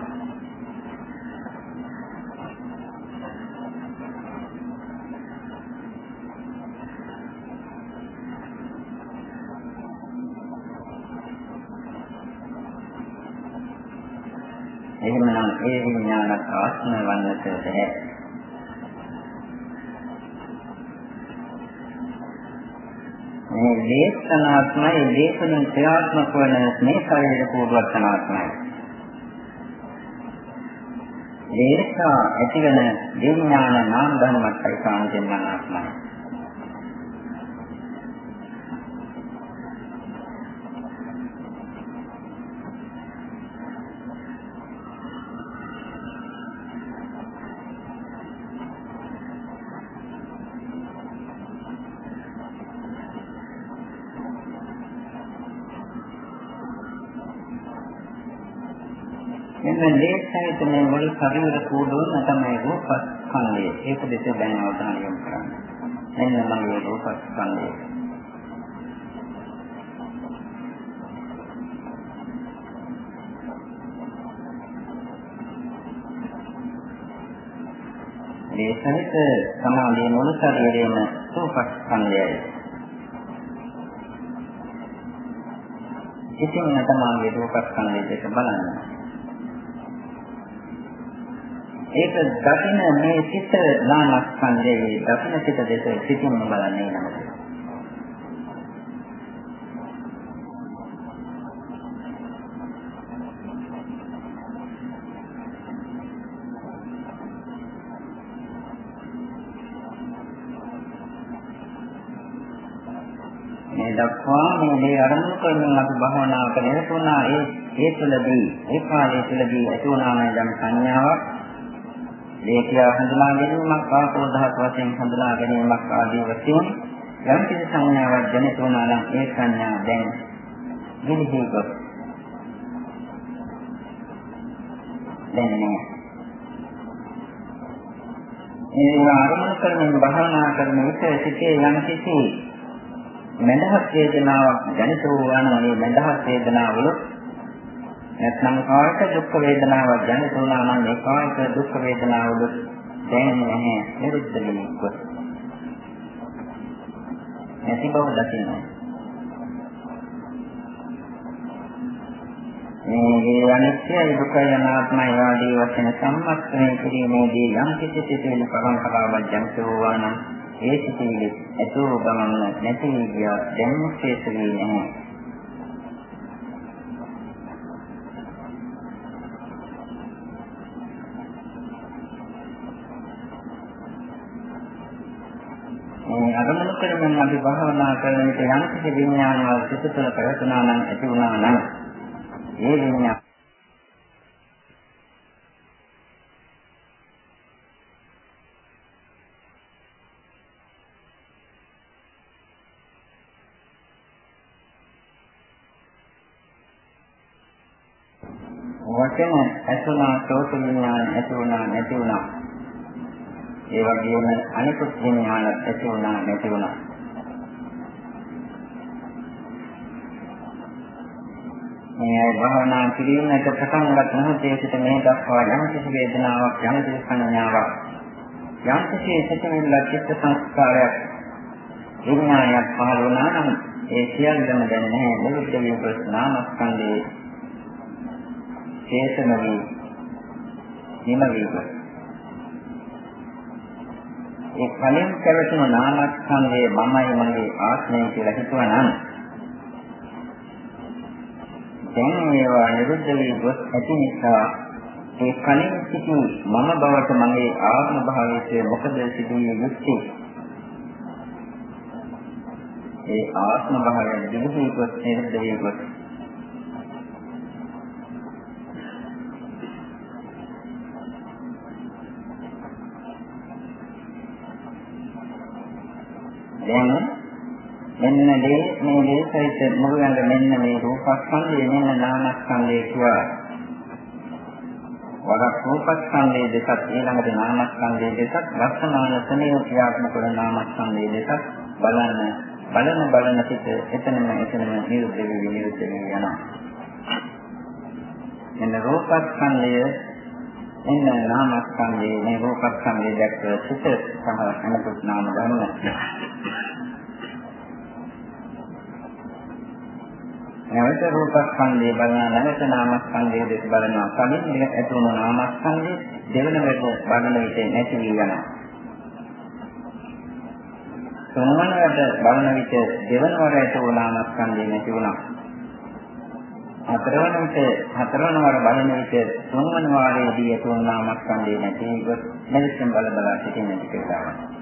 එහෙමනම් ඒ විඥානත් ආත්ම වන්නට බැහැ. මේ දේශනාත්මයි දේශනෙන් ක්‍රියාත්මක වන මේ ශරීර පූර්වස්තනාත්මයි. දේශා ඇතිවන විඥාන නාම ධර්මයි කාන්තෙන් මනාත්මයි. මෙන්න ලේසයිත මේ මුළු ශරීර කෝඩුවම තමයි රූපස්කන්ධය. ඒක දෙස දැන අවධානය යොමු කරන්න. මෙන්න මගේ රූපස්කන්ධය. මේ සහිත සමාධියේ මුළු ශරීරයේම රූපස්කන්ධයයි. ඉතින් තමයි රූපස්කන්ධය දෙක බලන්න. ඒක දකින මේ සිත නාමස්කන්ධයේ දකින සිත දෙක සිතින්ම බලන්නේ නමුත් මේ දක්වා මේ දේ අරමුණු කරමින් අපි භවනා කරගෙන තුනා ඒ ඒ තුළදී ඒ කාලය තුළදී ඇති වුණා නම් සංඥාවක් මේ කියා හඳුනා ගැනීමක් ආපෝ දහස් වශයෙන් හඳුනා ගැනීමක් ආදී වශයෙන් යම් කිසි සංඥාවක් දැනෙත වුණා නම් ඒ සංඥා දැන් විනිහි ගොස් දැන් නෑ ඒ ආරම්භ කරමින් භාවනා කරන විට සිටේ යම් කිසි මඳහත් වේදනාවක් දැනිත වූ යන මේ මඳහත් වේදනාවල නැත්නම් කායික දුක් වේදනාවක් දැනෙන්න උනා නම් ඒ කායික දුක් වේදනාවල දැනෙන්නේ නැහැ නිරුද්ධ වෙනකොට. නැති බව දකින්න. මේ අනිත්‍යයි දුකයි අනාත්මයි ආදී වශයෙන් සම්මස්තනය කිරීමේදී යම් කිසි සිතේන පරම්පරාවක් ජනිතවවා නම් ඒ සිතේ ඇතෝ ගමන නැති විදිය දැන් ශේෂ වෙන්නේ නැහැ. මේ අරමුණු කරමින් අපි භාවනා කරන විට යම් කිසි විඥානවල සිත තුළ ප්‍රවතුනා නම් ඇති වුණා නම් ඒ විඥාන වචන ඇතුණා සෝත විඥාන ඇතුණා නැති වුණා ඒ වගේම අනිකුත් විඥාන ඇති වුණා නැති වුණා. මේ භාවනා කිරීමට පටන් ගන්න මොහොතේ සිට මේ දක්වා යම් කිසි වේදනාවක් යම් කිසි සංඥාවක් යම් කිසි සිතෙල්ල චිත්ත සංස්කාරයක් විඥානයක් පහළ වුණා නම් ඒ සියල්ලම දැන නැහැ මුළුත් විපස් නාමස්කන්ධයේ ශේෂනවි නිම වේගය ඒ කලින් පැවතුණු නාමස්කන්ධයේ මමයි මගේ ආත්මය කියලා හිතුවනම් දැන් මේවා නිරුද්ධ වී ගොස් ඇති නිසා ඒ කලින් සිටි මම බවට මගේ ආත්ම භාවයේ මොකද සිදුවේ යුත්තේ ඒ ආත්ම භාවය දිවිසී ගොස් නිරුද්ධ වී ගොස් දැන් මෙන්න මේ මේ දේශිත මුලඟ මෙන්න මේ රූපස්කන්ධය මෙන්න නාමස්කන්ධය කියලා. වඩා රූපස්කන්ධයේ දෙකක් ඊළඟට නාමස්කන්ධයේ දෙකක් වර්තමාන සමයේ ක්‍රියාත්මක කරන නාමස්කන්ධයේ දෙකක් බලන්න බලන බලන සිට එතනම එතනම නිරුද්ධ වෙවි නිරුද්ධ වෙවි යනවා. මෙන්න රූපස්කන්ධය එන්න නාමස්කන්ධයේ මේ රූපස්කන්ධය දැක්ක සිට සහ අනිකුත් නාම ධර්ම නැවත රූපස්කන්ධය බලන නැවත නාමස්කන්ධය දෙක බලනවා කලින් ඉල ඇතුණු නාමස්කන්ධය දෙවන වෙත බලන විට නැති වී යනවා තුන්වන වරට බලන විට දෙවන වර ඇතුණු නාමස්කන්ධය නැති වුණා හතරවන විට හතරවන වර බලන විට තුන්වන වාරයේදී ඇතුණු නාමස්කන්ධය නැති ගොස් මෙලෙසින් බල බලා සිටින්නට කියලා.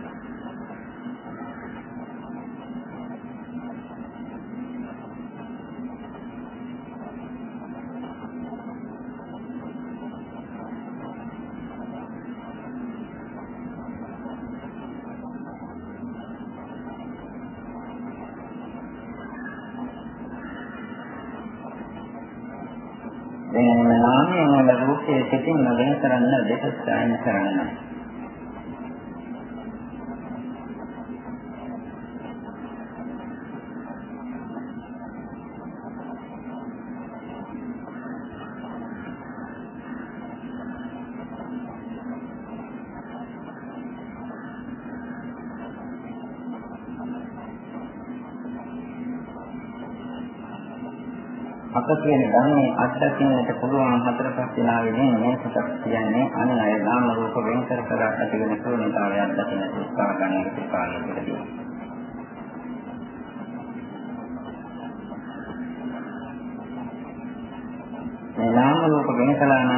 රූපයේ සිටින් වෙන කරන්න දෙක ස්ථායන කරන්න. අප කියන ධර්මයේ අත්දැකීමට පුළුවන් හතර පහ දෙනාවෙන් මේ කොටස් කියන්නේ අනලය නාම රූප වෙන් කර කර ඇති වෙන ශූන්‍යතාවය අත්දැකීම උත්සාහ ගන්න එක පාලනයකදී. මේ නාම රූප වෙන කලන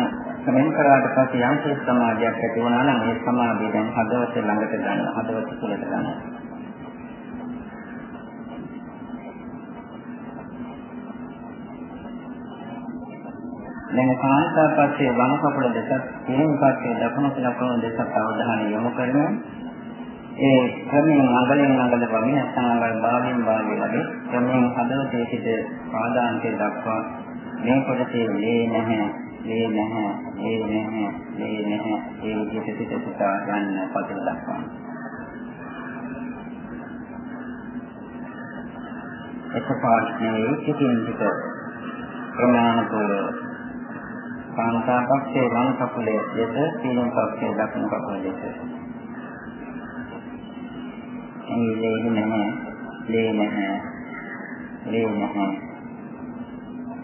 වෙන් කරාට පස්සේ යම් කිසි සමාධියක් ඇති වුණා නම් ඒ සමාධිය දැන් හදවත ළඟට ගන්න හදවත තුළට ගන්න. දැන් කාන්තාපස්සේ වම කකුල දෙකක් තියෙන පස්සේ දකුණු කකුල දෙකක් අවධානය යොමු කරනවා. ඒ ක්‍රමයෙන් අඟලෙන් අඟල වගේ නැත්නම් අඟල් භාගයෙන් භාගය වගේ ක්‍රමයෙන් හදවතේ සිට පාදාන්තය දක්වා මේ කොටසේ ලේ නැහැ, ලේ නැහැ, ලේ නැහැ, ලේ නැහැ. ඒ විදිහට සිට සිට යන්න පදල දක්වා. එකපාරට නෙවෙයි පිටින් පිට ප්‍රමාණිකව කාන්තා පක්ෂයේ වම් කකුලේ දෙස සීලම් පක්ෂයේ දකුණු කකුල දෙස. මේ ලේ නැහැ, ලේ නැහැ, ලේ නැහැ.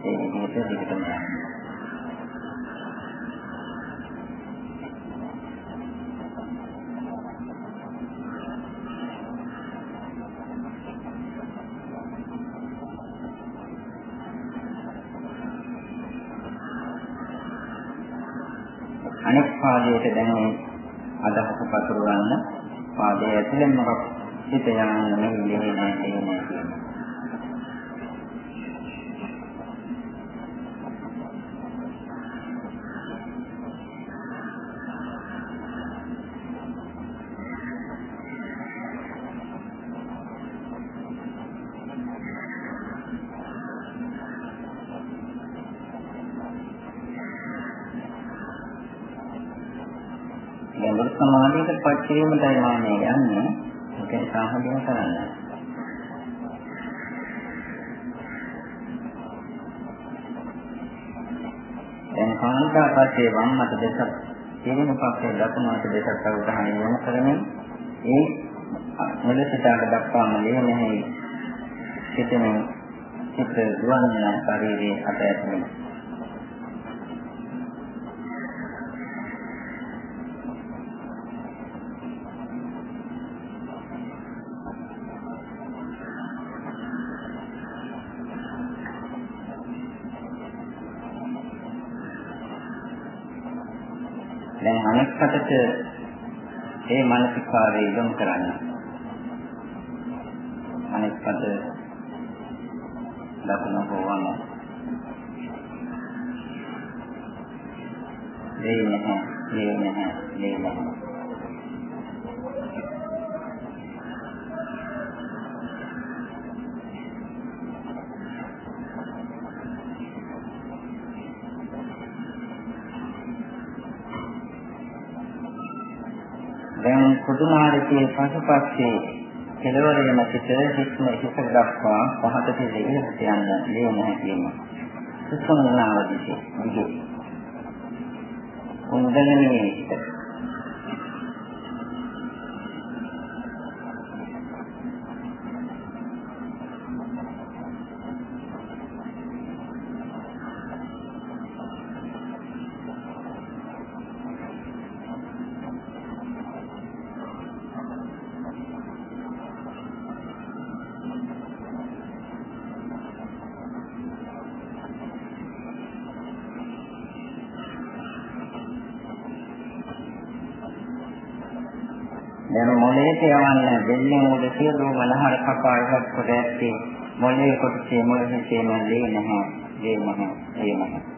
ඒ විදිහට දිගටම යනවා. පාදයට දැනෙන අදහස පතුරවන්න පාදයේ ඇතුළෙන් මොකක් හිත යන්නේ නෙවෙයි නෑ කියන්නේ. ගැඹුරු සමාධියට පත් කිරීමටයි මානෙ යන්නේ. ඒක සාහදින කරන්න. දැන් කාන්තාපස්සේ වම් මත දෙසක් තියෙන පස්සේ දකුණු මත දෙසක් අවධානය යොමු කරමින් ඒ මුලසිතාක දක්වාම ලේනෙහි සිටින චිත්‍ර දුවන් යන ශරීරයේ අත ඇතුළේ දැන් අනෙක් පැත්තට ඒ මානසිකාරය යොමු කරන්න. අනෙක් පැත්ත දකුණ හොවම. දෙය නැහැ, දෙය නැහැ, දෙය නැහැ. දැන් කුතුමාරිකේ පසුපස්සේ කෙලවර වෙන සිට හිස්ම හිස දක්වා පහතට දෙවියන්ට යන්න ලේ නැහැ කියනවා. සුසුමනාවදී මුගේ. උන්දලනේ යවන්න දෙන්නේ මුල සියලුම ලහර කපා ඉවත් කොට ඇත්තේ මොලේ කොටසේ මොල හිතේම ලේ නැහැ ලේ නැහැ ලේ නැහැ.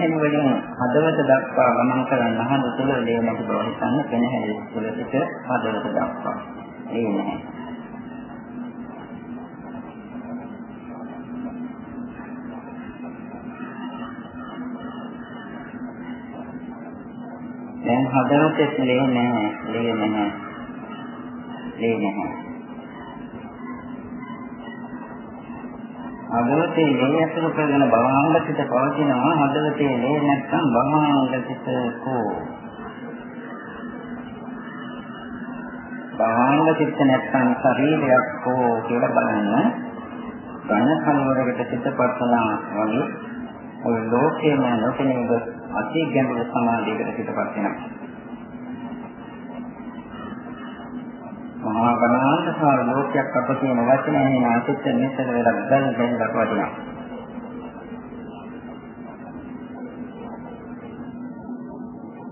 කෙනෙහින් වලින් හදවත දක්වා ගමන් කරන අහඳ තුල ලේ නැති බව හිතන්න කෙනෙහි තුල සිට හදවත දක්වා. ලේ නැහැ දැන් හදවතේ ලේ නැහැ ලේ නැහැ ලේ නැහැ හදවතේ ලේ ඇතුළු කරගෙන භවංග සිත පවතිනවා හදවතේ ලේ නැත්නම් භවංග සිත කෝ? භවංග සිත නැත්නම් ශරීරයක් කෝ කියලා බලන්න. ඝන කලවරකට සිතපත් වුණා වගේ ඔය ලෝකේම නොපෙනීද අති ගැඹුරු සමාධියකට සිතපත් වෙනවා මහා ගණාන්තකාර ලෝකයක් අප කියන වචනේ එන අසිට මෙතන වෙලා ගල් ගල් දක්වදිනවා.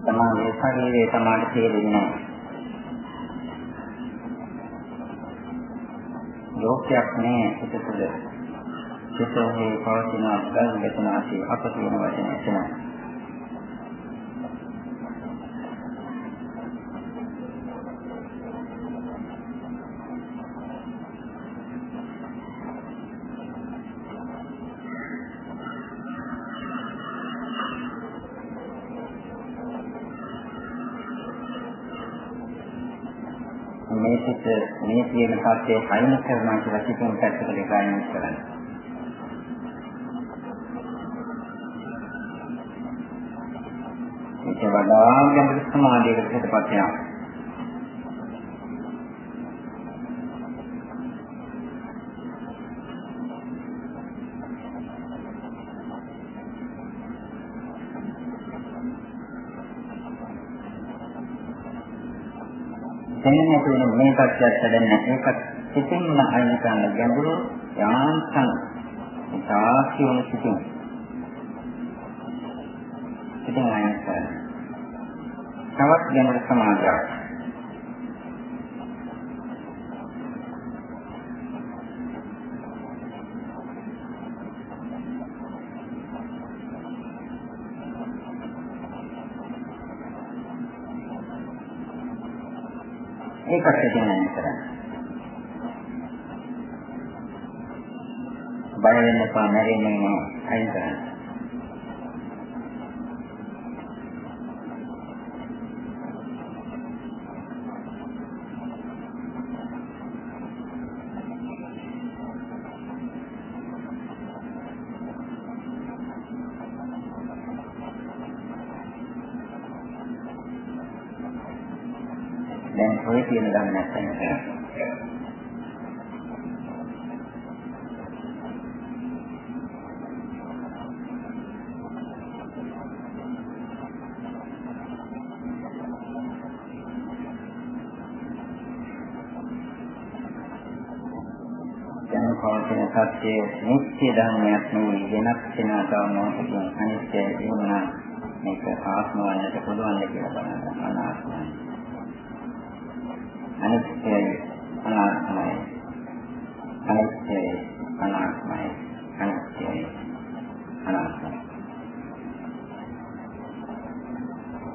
තමගේ ශරීරයේ තමාට තේරෙන්නේ නැහැ. ලෝකයක් නෑ සිත තුළ. සිතේ පවතින ගල් ගතනාසී අප කියන වචනේ එතනයි. කියන සත්‍යය අයින් කරනවා කියලා සිතින් පැත්තකට ගායනා කරන්නේ. ඒක වඩා ගැඹුරු සමාධියකට පිටපත් වෙනවා. දැනෙන තුන මේ පැත්තට දැනෙන ඒකත් සිතින්ම අයින් කරන ගැඹුරු යාන්තම්. ඉතාසියුණු සිතින්. සිතින් අයින් කරන තවත් ගැඹුරු සමාධියක් ඒකත් ඇතිවෙන කරන්නේ. බය වෙන්න එපා නැරෙන්නේ නෑ අයින් කරන්න. පවතින සත්‍යයේ නිත්‍ය ධර්මයක් නෙවෙයි වෙනස් වෙන ධර්මයක් අනිත්‍යයි වුණා. මේක ආත්ම වන්නට පුළුවන් කියලා බලන්න. අනාත්මයි. අනිත්‍යයි අනාත්මයි. අනිත්‍යයි අනාත්මයි. අනිත්‍යයි අනාත්මයි.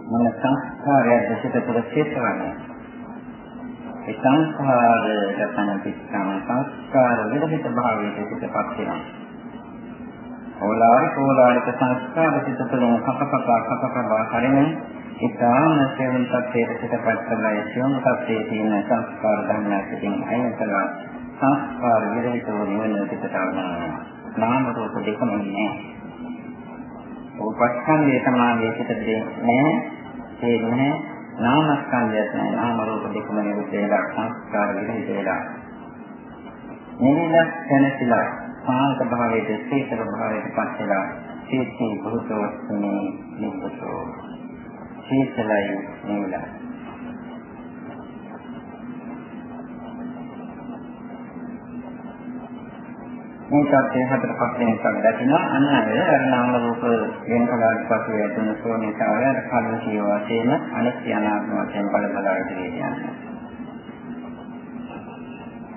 මොන සංස්කාරයක්ද සිත තුළ සිටවන්නේ ඒ සංස්කාර ගතන පිටකම සංස්කාර විරහිත භාවයට සිටපත් වෙනවා. ඕලාරික ඕලාරික සංස්කාර සිත තුළ කපකපා කපකපා කරමින් ඉතාම සෙවුන් තත්ත්වයට පිටපත් කරලා යොමු තත්ත්වයේ තියෙන සංස්කාර ධර්මයන් අයින් කළා. සංස්කාර විරහිතව නිවන පිටට ආවනවා නාම රූප දෙකම නෑ උපස්කන්ධය තමයි පිටතේ නෑ ඒ නෑ නාමස්කන්ධය නෑ නාම රූප දෙකම නිරුද්ධ වෙලා සංස්කාර විරහිත වෙලා නිවිල දැනසිලා සාන්ත භාවයේ සීතල භාවයට පත් වෙලා සීතී භූතවස්තුනේ නිබ්බතෝ සීතලයි නිවිලා. මේ සත්‍යය හතර පස්සේ එකක් දැකිනවා අන්න අය අර නාම රූප වෙන කලාවට පස්සේ ඇතුන ශෝණිතාවය අර කලින් කියවා තේම අනිත්‍ය අනාත්ම වශයෙන් බල බලා ඉදිරියට යනවා.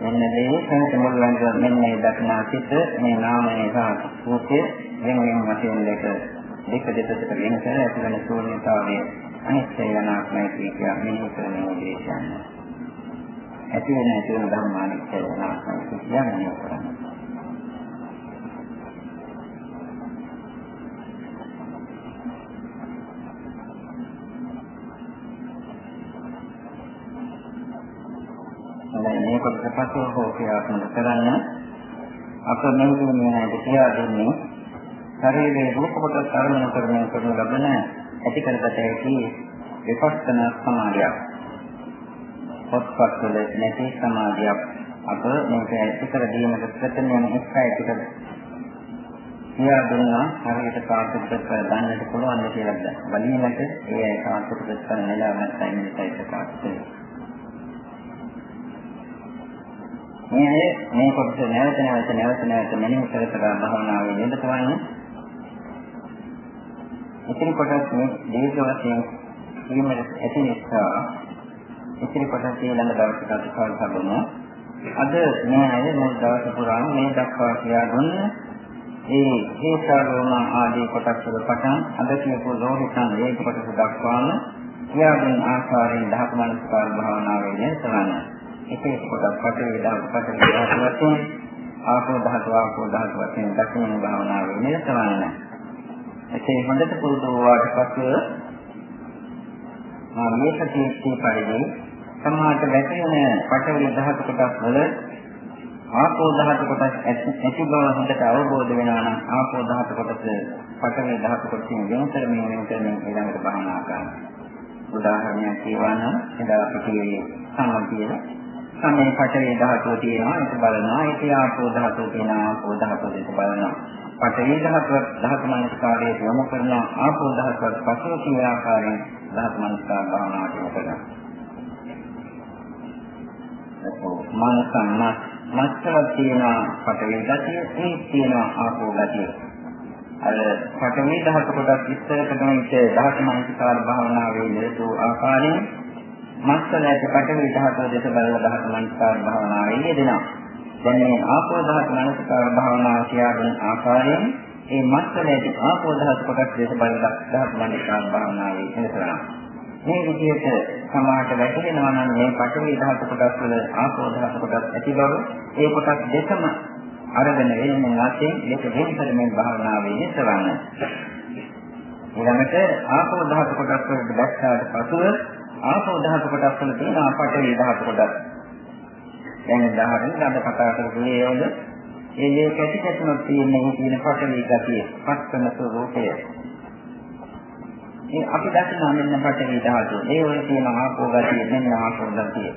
එන්න මේ සංත මුල්ලංග මෙන්න මේ දක්නා සිට මේ නාමයේ සහ රූපයේ වෙන වෙන වශයෙන් දෙක දෙක දෙකට වෙන කර ඇතිවන ශූන්‍යතාවය අනිත්‍ය යනාත්මයි කියලා මෙහි කරන උදේශයන්. ඇති වෙන ඇති වෙන ධර්මානිත්‍ය යනාත්මයි කියන්නේ කරන්නේ. මේ කොටස පස්සේ හෝ ක්‍රියාත්මක කරන්න අප මෙහි මේ නැති කියා දෙන්නේ. ශරීරයේ රූප කොට සරණ කරමින් කරනු ලබන ඇති කරගත හැකි විපස්සනා සමාධියක්. පොත්පත්වල නැති සමාධියක් අප මේක ඇති කර දීමට ප්‍රථමයෙන් එකයි ඇති කර කියා දුන්නා. හරියට කාටද ගන්නට පුළුවන් කියලා බලීමට ඒ අය කාටද කරන්න නෙලා නැත්නම් මේකයි කාටද මේ මේ කොටස නැවත නැවත නැවත නැවත මෙනෙහි කර කර භාවනාවේ නිරතවන්නේ ඉතිරි කොටස් මේ දීර්ඝ වශයෙන් කීමට ඇති නිසා ඉතිරි කොටස් ඊළඟ දවසට අපි කවදාවත් අද මේ අය මේ දවස පුරාම මේ දක්වා කියා දුන්න ඒ හේසාරෝම ආදී කොටස් වල පටන් අද කියපු ලෝහිතන් ඒ කොටස දක්වාම කියා දුන් ආකාරයෙන් දහක මනස්කාර භාවනාවේ නිරතවන එක එක කොටස් පටේ දහක පටේ දහක වශයෙන් ආපෝ ධාතු ආපෝ ධාතු වශයෙන් දක්වන භාවනාවේ නිරතවන එසේ හොඳට පුරුදු වුණාට පස්සේ මා මේක තීක්ෂී පරිදි සමාහට වැටෙන පටවි දහතු කොටස් වල ආපෝ දහතු කොටස් ඇති බව හොඳට අවබෝධ වෙනවා නම් ආපෝ දහතු කොටස පටවි දහතු කොටසින් වෙන කරමින් වෙන කරමින් ඊළඟට බහනා කරනවා. උදාහරණයක් කියවා නම් එදා අපි කියේ සම්මතිය සමේ පටවි ධාතුව තියෙනවා. ඒක බලනවා. ඒක ආපෝ ධාතුව තියෙනවා. ආපෝ ධාතුව දෙක බලනවා. පඨවි ධාතුව ධාතු මනස්කාරයේ යොමු කරන ආපෝ ධාතුව පසුව කියන ආකාරයෙන් ධාතු මනස්කාර භාවනාවට යොමු කරනවා. මානසන් මස්තල තියෙන පටවි ගතිය. ඒ තියෙන ආපෝ ගතිය. අර පටවි දහස කොටස් විස්තර කරන විට දහස මනසිකාර භාවනාවේ නිරතු ආකාරයෙන් මස්තලයට පටවි දහස දෙස බලලා දහස මනසිකාර භාවනාවේ යෙදෙනවා දැන් මේ ආපෝ දහස මනසිකාර භාවනාව කියන ආකාරයෙන් ඒ මස්තලයට ආපෝ දහස කොටස් දෙස බලලා දහස මනසිකාර භාවනාවේ යෙදෙනවා මේ විදිහට සමාහට වැටෙනවා නම් මේ පඨවි ධාතු කොටස් වල ආපෝ ධාතු කොටස් ඇති බව ඒ කොටස් දෙකම අරගෙන වෙනින් නැතේ මේක වෙන කරමින් භාවනාවේ යෙදවන්න. ඊළඟට ආපෝ ධාතු කොටස් වලට දැක්කාට පසුව ආපෝ ධාතු කොටස් වල තියෙන පඨවි ධාතු කොටස්. දැන් උදාහරණයක් අද කතා කරපු ඒවල ඒ මේ කැටි කැටුමක් තියෙන මේ තියෙන පඨවි ගතිය, පස්සන ස්වરૂපය ඒ අපි දකිනවා මෙන්න පඨවි ධාතුව. ඒ වල තියෙන ආපෝ ගතිය මෙන්න ආපෝ ගතිය.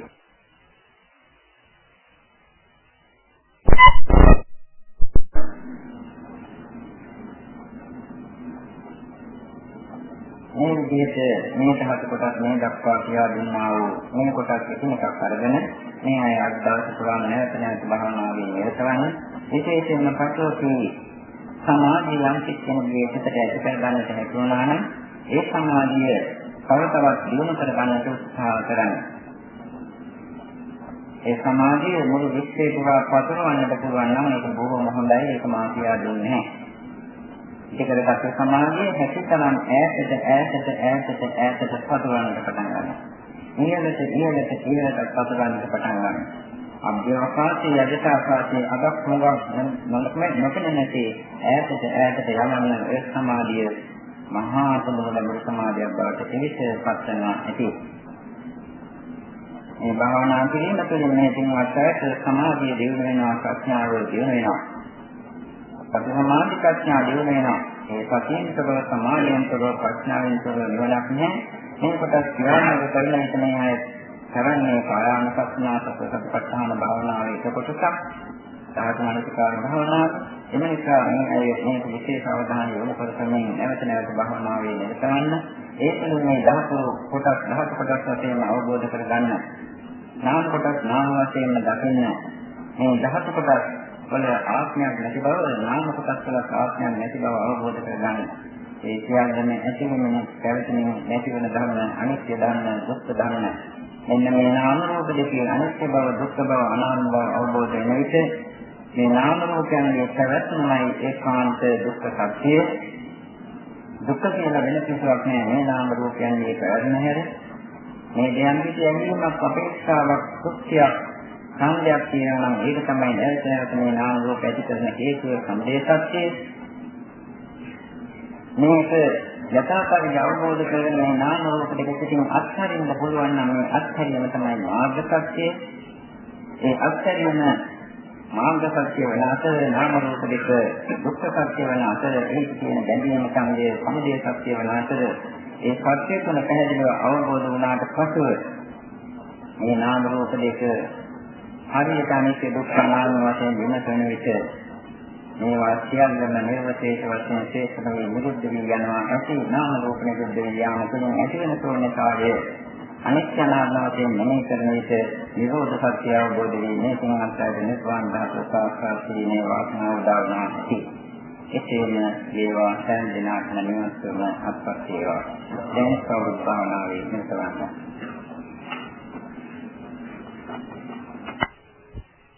විදිහට මේ ධාතු කොටස් මේ දක්වා කියා දුන්නා වූ මේ කොටස් එකමකක් අරගෙන මේ අය අද දවස් පුරාම නැවත නැවත භාවනාවේ නිරතවන්නේ විශේෂයෙන්ම පටෝපි සමාධිය යම් කෙනෙකුගේ සිතට ඇති කර ගන්නට හැකි වුණා නම් ඒ සමාධිය තව තවත් දියුණු කර ගන්නට උත්සාහ කරන්න. ඒ සමාධිය මුළු විශ්වය පුරා පතරවන්නට පුළුවන් නම් ඒක බොහොම හොඳයි ඒක මා කියා දුන්නේ නැහැ. ඒකකට පස්සේ සමාධිය හැකියතරම් ඈතට ඈතට ඈතට ඈතට පතරවන්නට පටන් ගන්නවා. ඊළඟට ඊළඟට ඊළඟට පතරවන්නට පටන් ගන්නවා. අභ්‍යවකාශයේ යදිතාකාශයේ අගක් මොනවක් නොකෙන නැති ඈතට ඈතට යමන ඒ සමාධිය මහා සමුද ලැබුණු සමාධියක් බවට පිළිසපත් වෙනවා ඇති. මේ භාවනා කිරීම තුළින් මේ තින්වත් සමාධිය දියුණු වෙනවා ප්‍රඥාව දියුණු වෙනවා. සති සමාධි ප්‍රඥා දියුණු වෙනවා. ඒ සතියෙන් තව සමාධියෙන් තව ප්‍රඥාවෙන් තව නිවනක් නැහැ. මේ කොටස් ක්‍රියාත්මක කරන විට මේ අය කරන්නේ කායානුපස්සනා සතිපට්ඨාන භාවනාවේ එක කොටසක්. සාධු මනසිකාර භාවනාව. එම නිසා මේ අය මේක විශේෂ අවධානය යොමු කරමින් නැවත නැවත භාවනාවේ නිරතවන්න. ඒ තුළින් මේ දහතු කොටස් දහතු කොටස් වශයෙන් අවබෝධ කරගන්න. නාම කොටස් නාම වශයෙන් දකින්න. මේ දහතු කොටස් වල ආත්මයක් නැති බව නාම කොටස් වල ආත්මයක් නැති බව අවබෝධ කරගන්න. ඒ කියන්නේ ඇතිවෙන පැවතෙන නැති වෙන ධර්ම අනිත්‍ය ධර්ම දුක්ඛ ධර්ම මෙන්න මේ නාම රූප දෙකේ අනිත්‍ය බව දුක්ඛ බව අනාත්ම බව අවබෝධ වෙන විට මේ නාම රූපයන්ගේ පැවැත්මයි ඒකාන්ත දුක්ඛ සත්‍යය. දුක්ඛ කියලා වෙන කිසිවක් නෑ මේ නාම රූපයන්ගේ පැවැත්ම හැර. මේ දෙයන් පිට යැවීමක් අපේක්ෂාවක් සුඛයක් සංඥාවක් කියනවා නම් ඒක තමයි නැවත නැවත මේ නාම රූප ඇති කරන හේතුව සම්දේශත්‍යය. මේක යථාකාරී අවබෝධ කරගෙන මේ නාම රූප දෙක පිටින් අත්හරින්න පුළුවන් නම් මේ අත්හැරීම තමයි මාර්ග සත්‍යය. ඒ අත්හැරීම මාර්ග සත්‍ය වන අතර නාම රූප දෙක දුක්ඛ සත්‍ය වන අතර ඒ කියන බැඳීම සංදේ සමුදය සත්‍ය වන අතර ඒ සත්‍ය තුන පැහැදිලිව අවබෝධ වුණාට පසුව මේ නාම රූප දෙක හරියට අනිත්‍ය දුක්ඛ නාම වශයෙන් විමසන විට මේ වාක්‍යයන්ම නිර්වශේෂ වශයෙන් ශේෂකමේ නිරුද්ධ වී යනවා ඇති නාම රූප නිරුද්ධ වී යාම තුළින් ඇති වෙන ශූන්‍යතාවය අනිත්‍ය අනාත්මයෙන් මෙනෙහි කරන විට නිරෝධ සත්‍ය අවබෝධ වී මේ තුන්වන්තයේ නිර්වාණ ධාතු සාක්ෂාත් කිරීමේ වාසනාව උදා වුණා ඇති. එසේම වේවා සෑම දිනක් නිවන් සුවම අත්පත් වේවා. දැන් සෞභාවනාවේ නිරතවන්න.